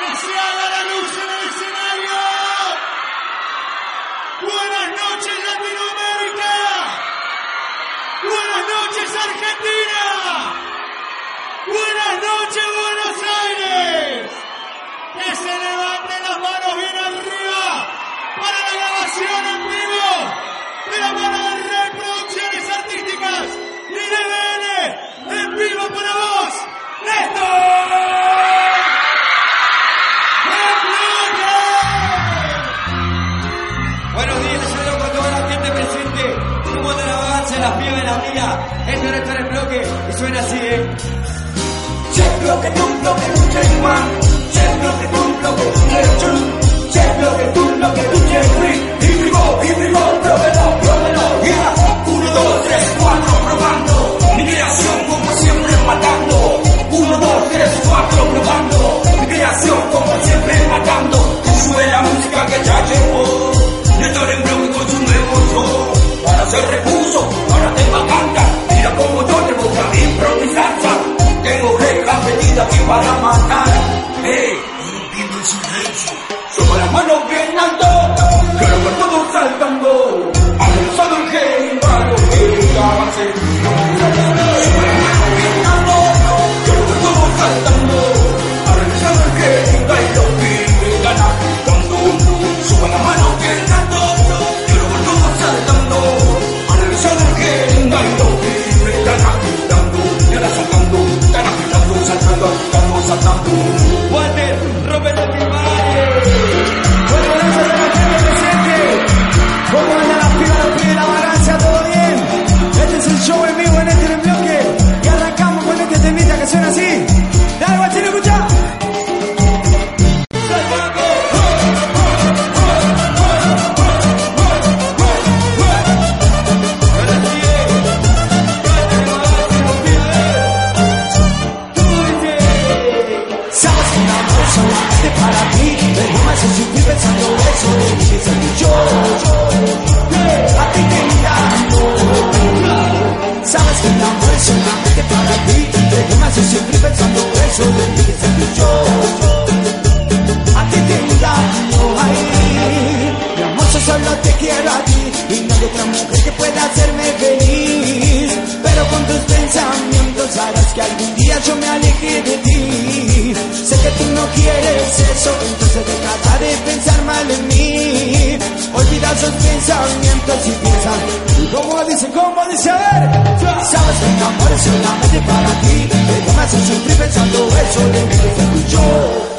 ¡Que se haga la luz en el escenario! ¡Buenas noches, Latinoamérica! ¡Buenas noches, Argentina! ¡Buenas noches, Buenos Aires! ¡Que se levanten las manos bien arriba para la grabación en vivo de la mano de Rey Producciones Artísticas y en vivo para vos, Néstor! En el bloque y suena así, ¿eh? Che bloque, tu bloque, tu che one. Che bloque, tu bloque, tu che two. Che bloque, tu bloque, tu che three. Y vivo, y vivo, pruébelo, pruébelo. Yeah. Uno, dos, tres, cuatro, probando. Mi creación como siempre matando. Uno, dos, tres, cuatro, probando. Mi creación como siempre matando. Sube la música que ya llegó. Yo me aleje de ti Sé que tú no quieres eso, entonces deja de pensar mal en mí. Olvida esos pensamientos y piensa. ¿Y cómo dice, cómo dice? Sabes que mi amor es solamente para ti. Pero me haces sufrir pensando eso mí que soy yo.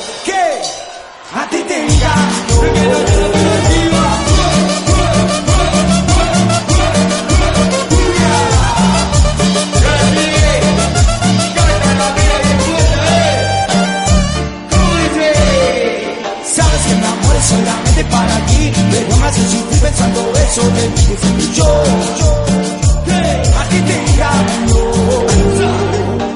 Yo A ti te engaño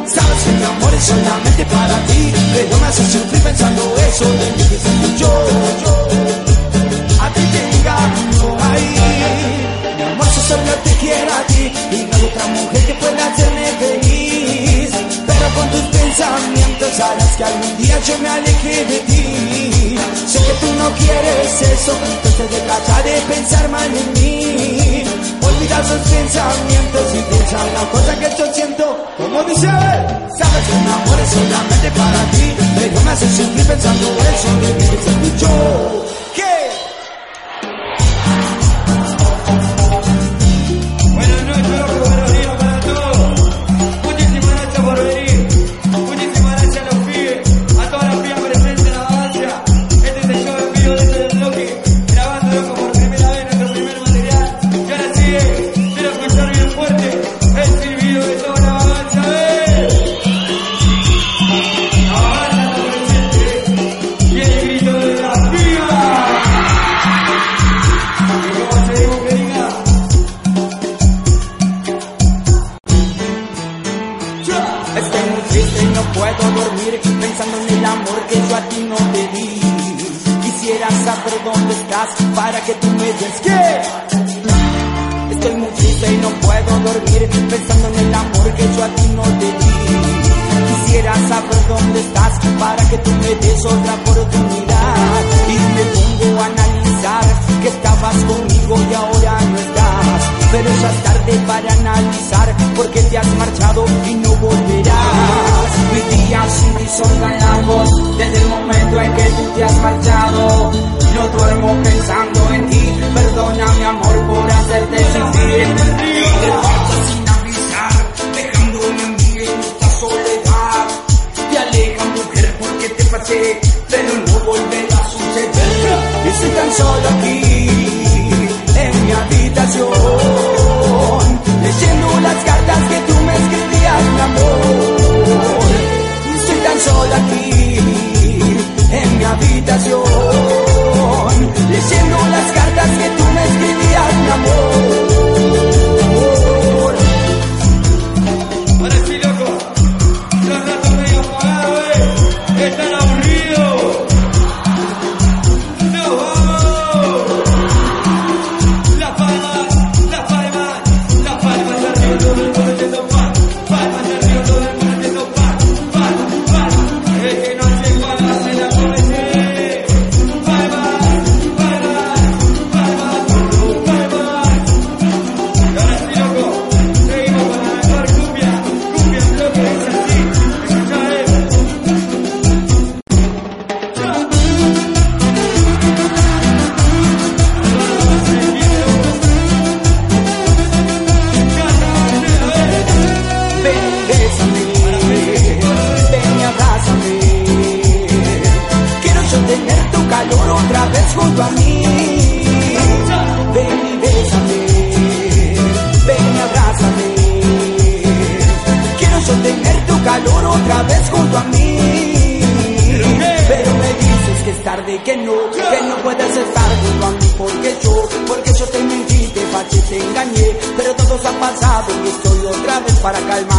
Sabes que mi amor es solamente para ti Pero me haces sufrir pensando eso de soy yo A ti te engaño ay. Mi amor yo solo te quiero a ti Y no otra mujer que pueda hacerme feliz Pero con tus pensamientos harás que algún día yo me aleje de ti Sé que tú no quieres eso, entonces deja de pensar mal en mí. Olvida esos pensamientos y piensa en la cosa que yo siento. Como dice, sabes que mi amor es solamente para ti, pero me haces sufrir pensando eso de mí que soy yo. para que tú me digas que estoy muy triste y no puedo dormir pensando en el amor que yo a ti no te di. Quisiera saber dónde estás para que tú me des otra oportunidad y me pongo a analizar que estabas conmigo y ahora no estás. Pero ya es tarde para analizar porque te has marchado y no volverás. Mis días sin ti son tan desde el momento en que tú te has marchado yo duermo pensando en ti. Perdona mi amor por hacerte sentir. Y te parto sin avisar, dejándome a mí en esta soledad. Te aleja mujer porque te pasé, pero no volverá a suceder. Y si tan solo aquí. para calmar.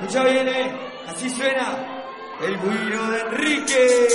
Escucha bien, ¿eh? Así suena el buiro de Enrique.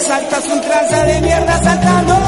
saltas un tranza de mierda saltando.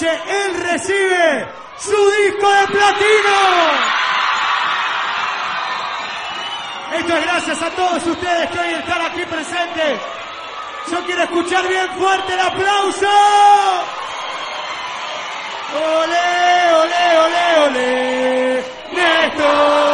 él recibe su disco de platino. Esto es gracias a todos ustedes que hoy están aquí presentes. Yo quiero escuchar bien fuerte el aplauso. Ole, ole, ole, ole. Néstor.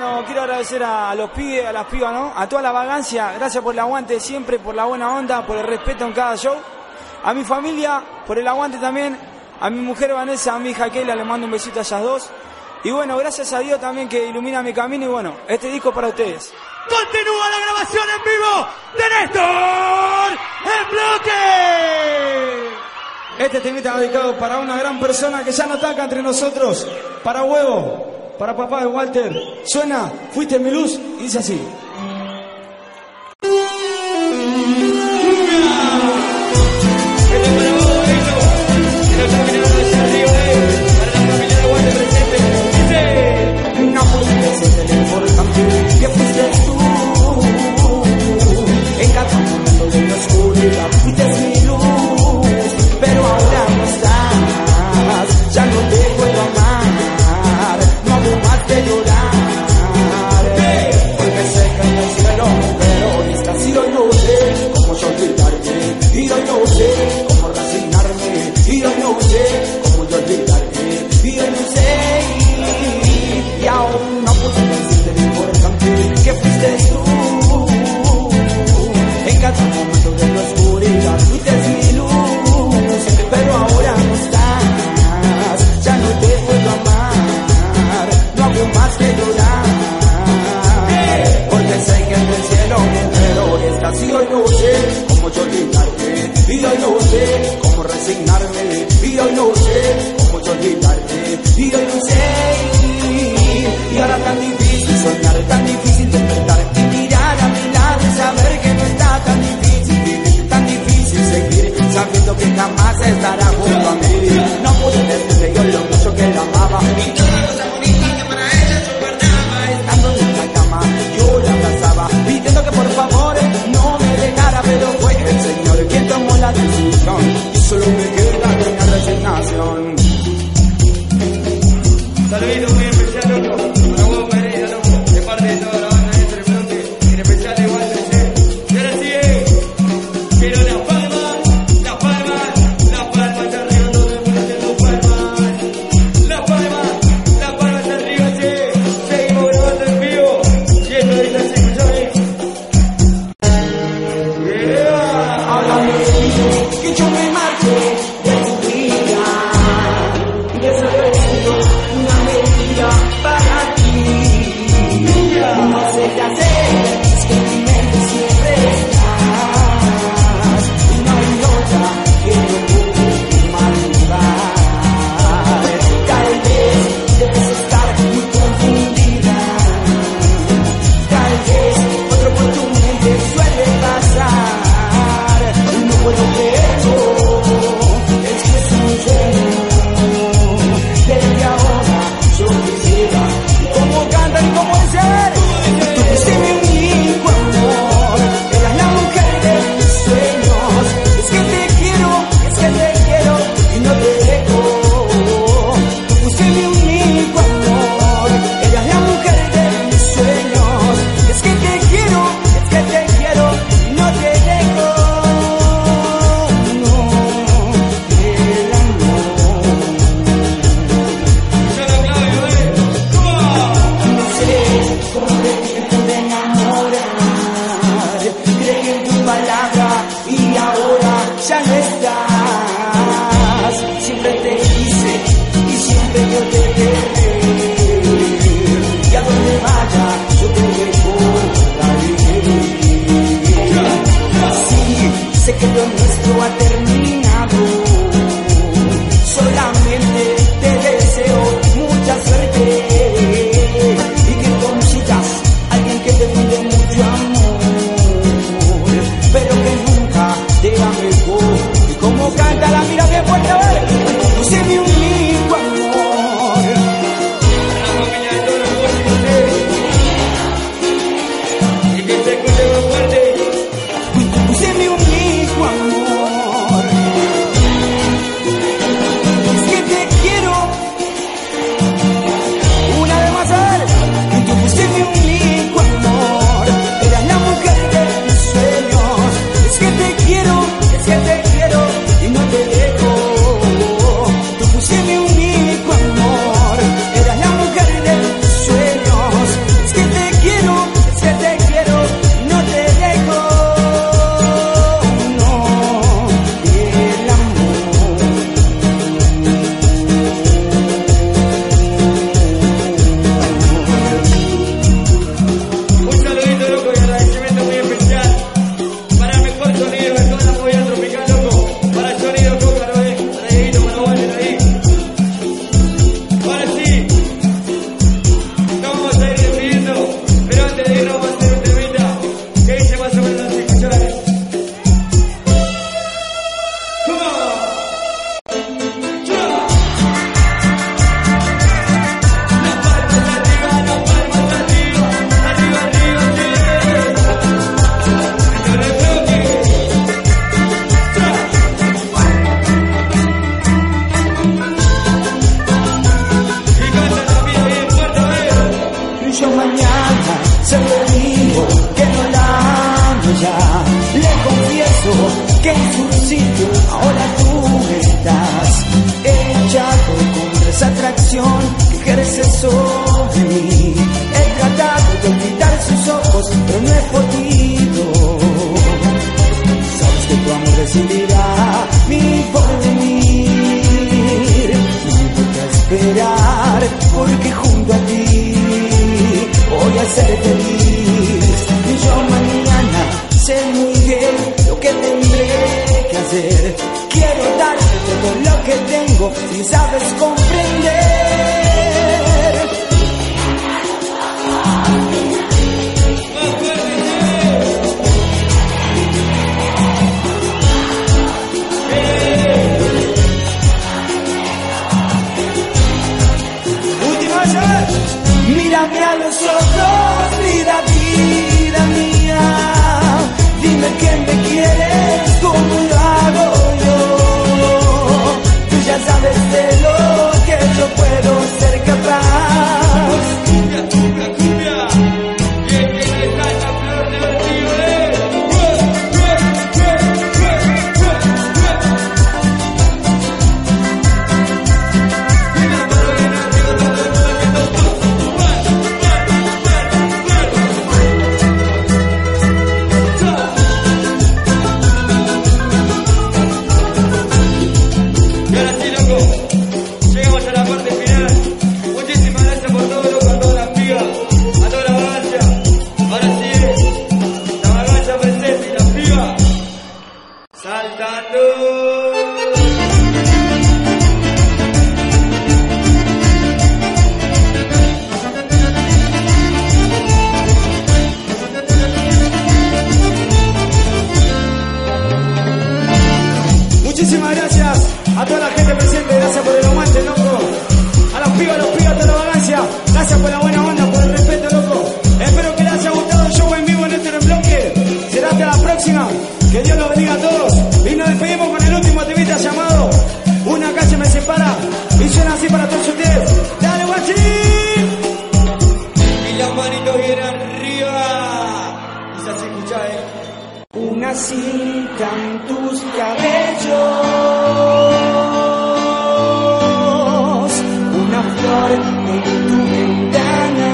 bueno, quiero agradecer a los pibes, a las pibas, ¿no? A toda la vagancia, gracias por el aguante siempre, por la buena onda, por el respeto en cada show. A mi familia, por el aguante también. A mi mujer Vanessa, a mi hija Keila, le mando un besito a ellas dos. Y bueno, gracias a Dios también que ilumina mi camino y bueno, este disco para ustedes. Continúa la grabación en vivo de Néstor en bloque. Este tema está dedicado para una gran persona que ya no está entre nosotros, para Huevo, para papá de Walter. Suena, fuiste mi luz y dice así. Ejerce sobre mí. He tratado de olvidar sus ojos, pero no he podido. Sabes que tu amor decidirá mi porvenir. No me importa esperar, porque junto a ti voy a ser feliz. Y yo mañana sé muy bien lo que tendré que hacer. Quiero darte todo lo que tengo, si sabes comprender. Mírame a los ojos, vida, vida mía. Dime que me quieres como lo hago yo. Tú ya sabes de lo que yo puedo ser En tus cabellos, una flor en tu ventana,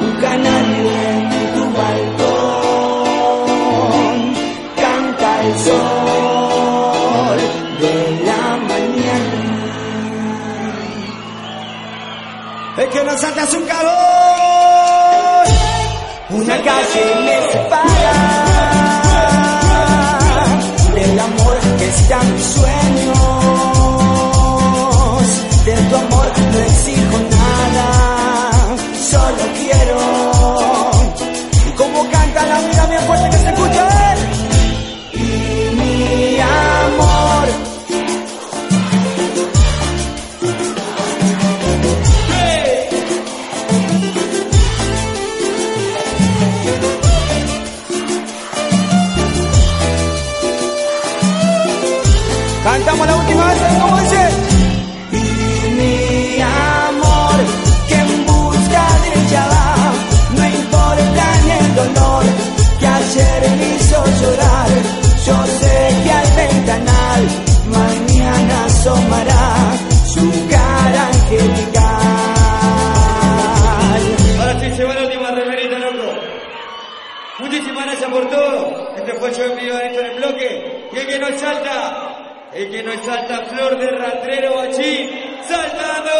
un canario en tu balcón, canta el sol de la mañana. Es que nos saltas un calor. Calle me separa del amor que está en mis sueños. De tu amor no exijo nada, solo quiero. Como canta la vida bien fuerte que se escucha Cantamos la última vez, ¿sabes cómo dice? 8 en vivo de esto en bloque. Y el que no salta, el que no salta, flor de rastrero, allí, saltando.